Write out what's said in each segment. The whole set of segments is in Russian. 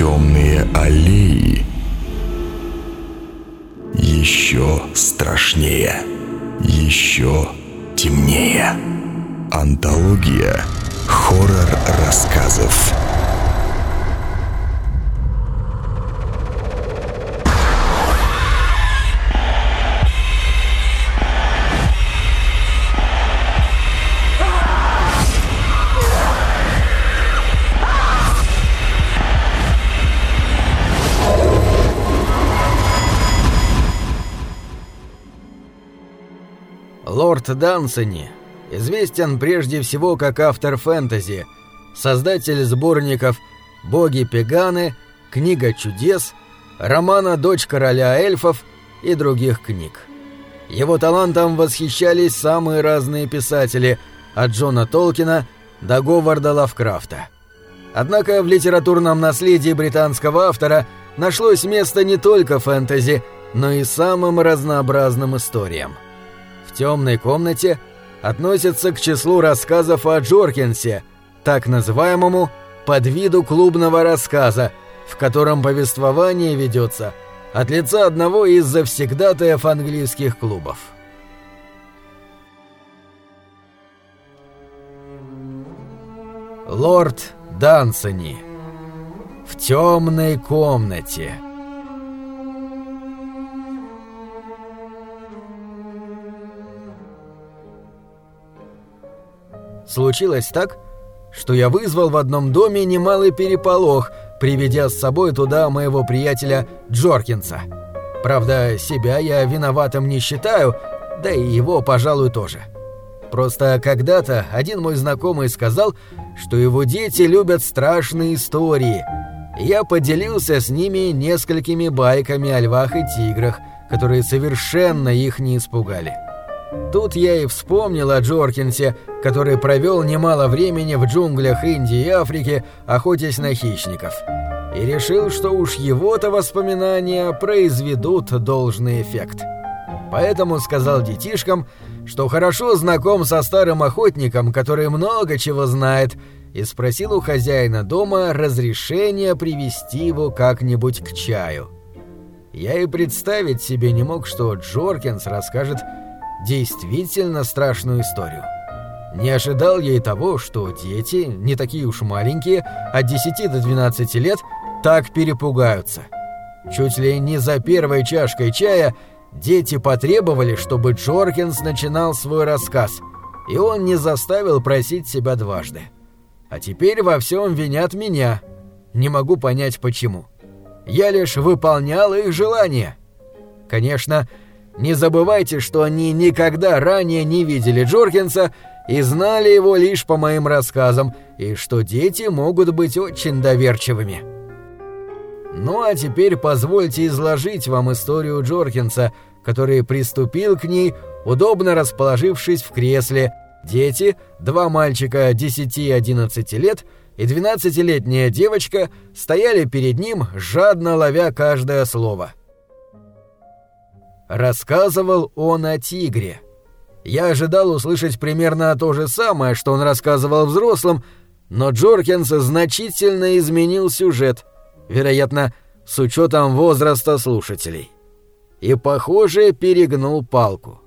темные аллеи еще страшнее, еще темнее. Антология хоррор-рассказов. Лорд Дансони известен прежде всего как автор фэнтези, создатель сборников «Боги Пеганы», «Книга чудес», романа «Дочь короля эльфов» и других книг. Его талантом восхищались самые разные писатели, от Джона Толкина до Говарда Лавкрафта. Однако в литературном наследии британского автора нашлось место не только фэнтези, но и самым разнообразным историям. В темной комнате относится к числу рассказов о Джоркинсе, так называемому под виду клубного рассказа, в котором повествование ведется от лица одного из завсегдатаев английских клубов. Лорд Дансони в темной комнате. Случилось так, что я вызвал в одном доме немалый переполох, приведя с собой туда моего приятеля Джоркинса. Правда, себя я виноватым не считаю, да и его, пожалуй, тоже. Просто когда-то один мой знакомый сказал, что его дети любят страшные истории. Я поделился с ними несколькими байками о львах и тиграх, которые совершенно их не испугали. Тут я и вспомнил о Джоркинсе, который провел немало времени в джунглях Индии и Африки, охотясь на хищников. И решил, что уж его-то воспоминания произведут должный эффект. Поэтому сказал детишкам, что хорошо знаком со старым охотником, который много чего знает, и спросил у хозяина дома разрешения привести его как-нибудь к чаю. Я и представить себе не мог, что Джоркинс расскажет действительно страшную историю. Не ожидал я и того, что дети, не такие уж маленькие, от 10 до 12 лет, так перепугаются. Чуть ли не за первой чашкой чая дети потребовали, чтобы Джоркинс начинал свой рассказ, и он не заставил просить себя дважды. А теперь во всем винят меня. Не могу понять почему. Я лишь выполнял их желания. Конечно, не забывайте, что они никогда ранее не видели Джоркинса и знали его лишь по моим рассказам, и что дети могут быть очень доверчивыми. Ну а теперь позвольте изложить вам историю Джоркинса, который приступил к ней, удобно расположившись в кресле. Дети, два мальчика 10 и 11 лет и 12-летняя девочка стояли перед ним, жадно ловя каждое слово. Рассказывал он о тигре. Я ожидал услышать примерно то же самое, что он рассказывал взрослым, но Джоркинс значительно изменил сюжет, вероятно, с учетом возраста слушателей. И, похоже, перегнул палку.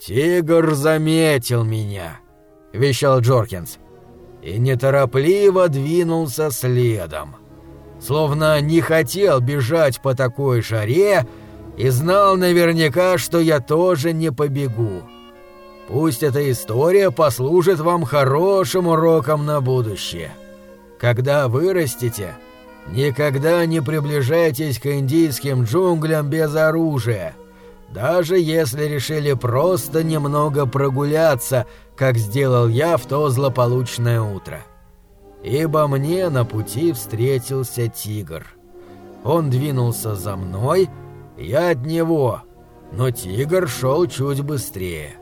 «Тигр заметил меня», — вещал Джоркинс, — «и неторопливо двинулся следом. Словно не хотел бежать по такой жаре, — и знал наверняка, что я тоже не побегу. Пусть эта история послужит вам хорошим уроком на будущее. Когда вырастете, никогда не приближайтесь к индийским джунглям без оружия, даже если решили просто немного прогуляться, как сделал я в то злополучное утро. Ибо мне на пути встретился тигр. Он двинулся за мной, я от него, но тигр шел чуть быстрее.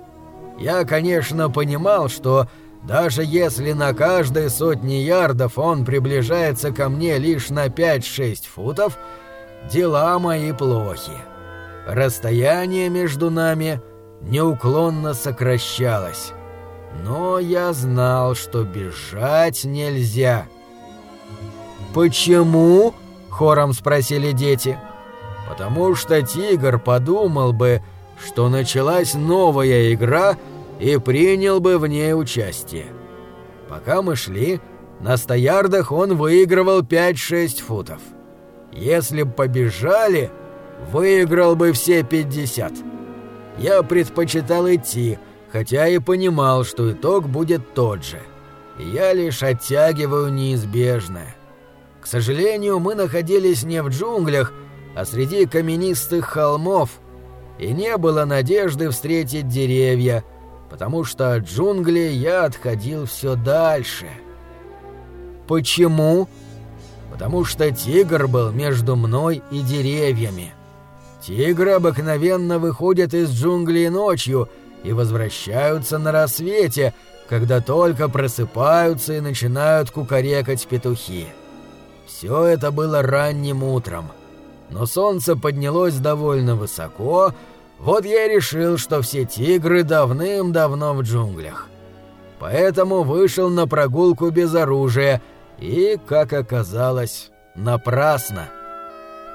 Я, конечно, понимал, что даже если на каждой сотне ярдов он приближается ко мне лишь на 5-6 футов, дела мои плохи. Расстояние между нами неуклонно сокращалось. Но я знал, что бежать нельзя. «Почему?» — хором спросили дети. «Потому что тигр подумал бы, что началась новая игра и принял бы в ней участие. Пока мы шли, на стоярдах он выигрывал 5-6 футов. Если б побежали, выиграл бы все 50. Я предпочитал идти, хотя и понимал, что итог будет тот же. Я лишь оттягиваю неизбежное. К сожалению, мы находились не в джунглях, а среди каменистых холмов, и не было надежды встретить деревья, потому что от джунглей я отходил все дальше. Почему? Потому что тигр был между мной и деревьями. Тигры обыкновенно выходят из джунглей ночью и возвращаются на рассвете, когда только просыпаются и начинают кукарекать петухи. Все это было ранним утром. Но солнце поднялось довольно высоко, вот я решил, что все тигры давным-давно в джунглях. Поэтому вышел на прогулку без оружия и, как оказалось, напрасно.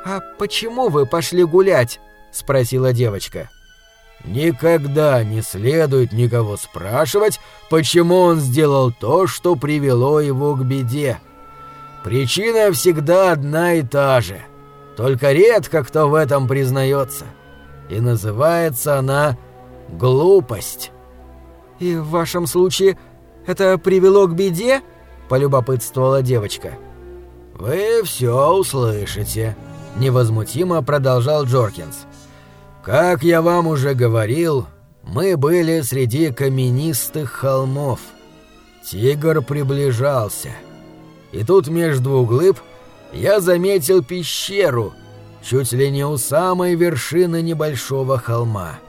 «А почему вы пошли гулять?» — спросила девочка. «Никогда не следует никого спрашивать, почему он сделал то, что привело его к беде. Причина всегда одна и та же, только редко кто в этом признается и называется она «глупость». «И в вашем случае это привело к беде?» — полюбопытствовала девочка. «Вы все услышите», — невозмутимо продолжал Джоркинс. «Как я вам уже говорил, мы были среди каменистых холмов. Тигр приближался. И тут между двух глыб я заметил пещеру — чуть ли не у самой вершины небольшого холма.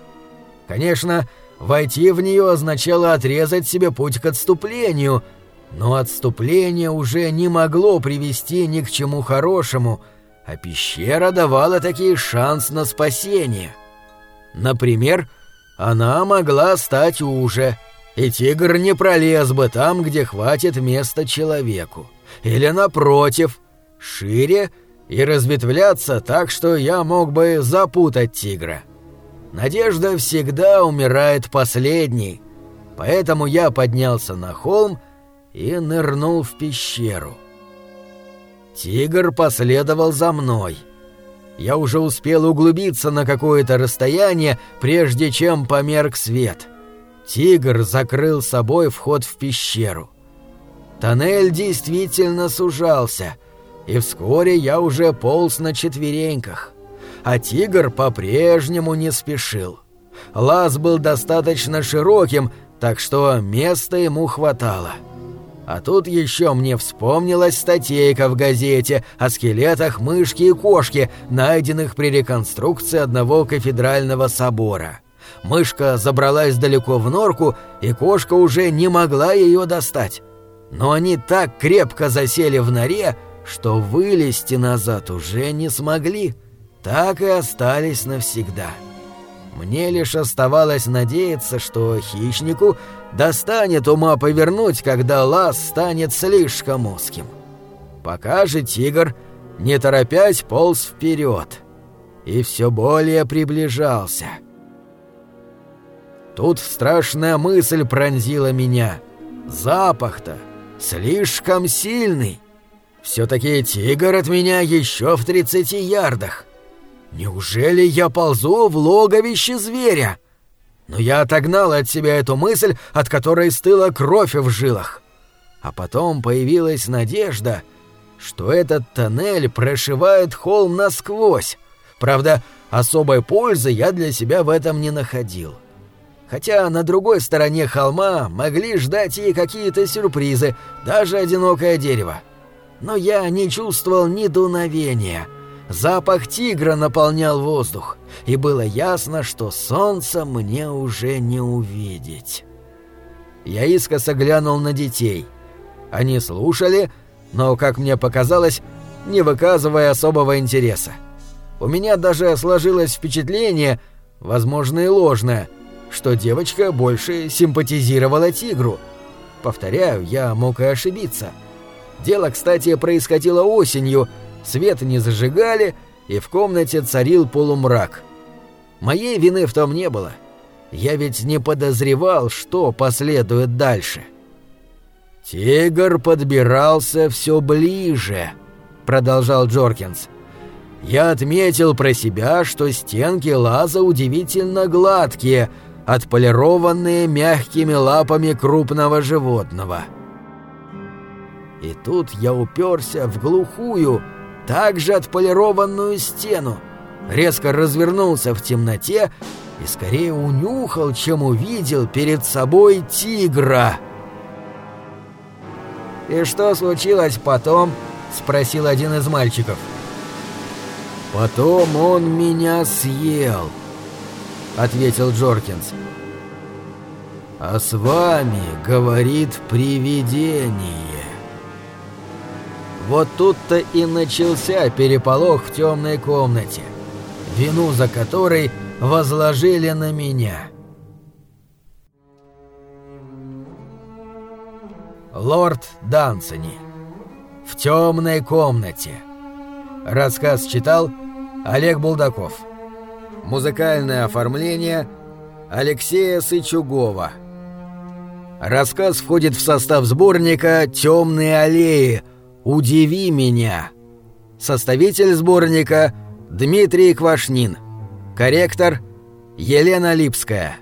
Конечно, войти в нее означало отрезать себе путь к отступлению, но отступление уже не могло привести ни к чему хорошему, а пещера давала такие шанс на спасение. Например, она могла стать уже, и тигр не пролез бы там, где хватит места человеку. Или, напротив, шире — и разветвляться так, что я мог бы запутать тигра. Надежда всегда умирает последней, поэтому я поднялся на холм и нырнул в пещеру. Тигр последовал за мной. Я уже успел углубиться на какое-то расстояние, прежде чем померк свет. Тигр закрыл собой вход в пещеру. Тоннель действительно сужался — и вскоре я уже полз на четвереньках. А тигр по-прежнему не спешил. Лаз был достаточно широким, так что места ему хватало. А тут еще мне вспомнилась статейка в газете о скелетах мышки и кошки, найденных при реконструкции одного кафедрального собора. Мышка забралась далеко в норку, и кошка уже не могла ее достать. Но они так крепко засели в норе, что вылезти назад уже не смогли, так и остались навсегда. Мне лишь оставалось надеяться, что хищнику достанет ума повернуть, когда лаз станет слишком узким. Пока же тигр, не торопясь, полз вперед и все более приближался. Тут страшная мысль пронзила меня. Запах-то слишком сильный. Все-таки тигр от меня еще в 30 ярдах. Неужели я ползу в логовище зверя? Но я отогнал от себя эту мысль, от которой стыла кровь в жилах. А потом появилась надежда, что этот тоннель прошивает холм насквозь. Правда, особой пользы я для себя в этом не находил. Хотя на другой стороне холма могли ждать и какие-то сюрпризы, даже одинокое дерево но я не чувствовал ни дуновения. Запах тигра наполнял воздух, и было ясно, что солнца мне уже не увидеть. Я искоса глянул на детей. Они слушали, но, как мне показалось, не выказывая особого интереса. У меня даже сложилось впечатление, возможно и ложное, что девочка больше симпатизировала тигру. Повторяю, я мог и ошибиться — Дело, кстати, происходило осенью, свет не зажигали, и в комнате царил полумрак. Моей вины в том не было. Я ведь не подозревал, что последует дальше. «Тигр подбирался все ближе», — продолжал Джоркинс. «Я отметил про себя, что стенки лаза удивительно гладкие, отполированные мягкими лапами крупного животного». И тут я уперся в глухую, также отполированную стену, резко развернулся в темноте и скорее унюхал, чем увидел перед собой тигра. «И что случилось потом?» — спросил один из мальчиков. «Потом он меня съел», — ответил Джоркинс. «А с вами, — говорит, — привидение». Вот тут-то и начался переполох в темной комнате, вину за которой возложили на меня. Лорд Дансони. В темной комнате. Рассказ читал Олег Булдаков. Музыкальное оформление Алексея Сычугова. Рассказ входит в состав сборника «Темные аллеи», «Удиви меня». Составитель сборника Дмитрий Квашнин. Корректор Елена Липская.